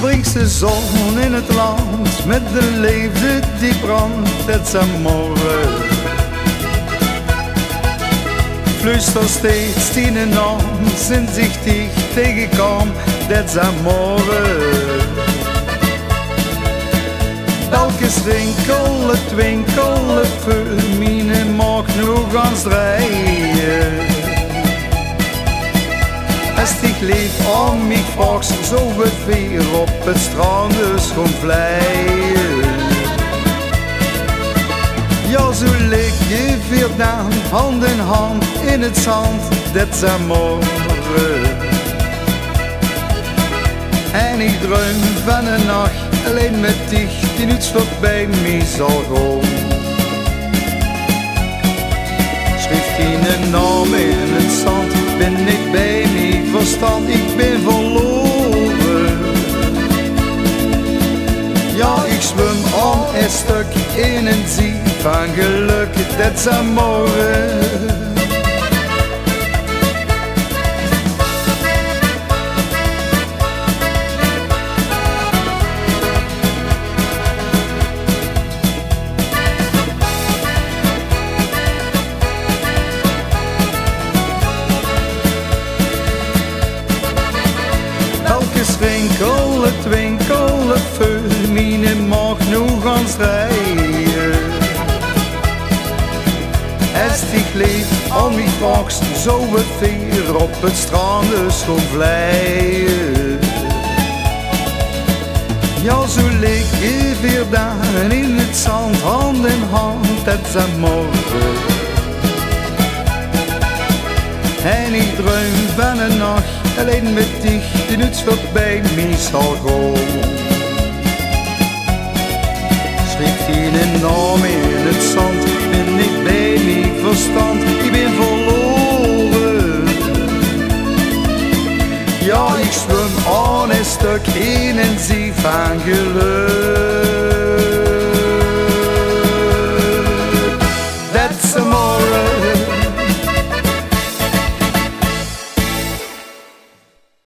De zon in het land met de leefde die brandt, het is morgen. Fluister steeds tien en aan, sinds ik dich tegenkwam, dat morgen. Elke winkel, het winkel, het vul, mine mag nog aan rijden. Als dich lief om mich fragst, zo weer op het strand dus gewoon vleien. Ja, zo lig je dan, hand in hand in het zand, dat is morgen. En ik droom van een nacht alleen met dich die niets voorbij mij zal gaan. Schrift een naam in zwem om een stuk in een zee van geluk, dat is morgen. winkel, het winkel, het vuur, rijden. Es dich lief al mich fragst, zo het weer op het strand gewoon vleien. Ja, zo lig je weer daar in het zand, hand in hand, het is morgen. En ik droom van een nacht alleen met dich die niets voorbij mij zal gaan. In een naam in het zand, ben ik bij mij verstand, ik ben verloren. Ja, ik zwem aan een stuk heen en zie van geluk.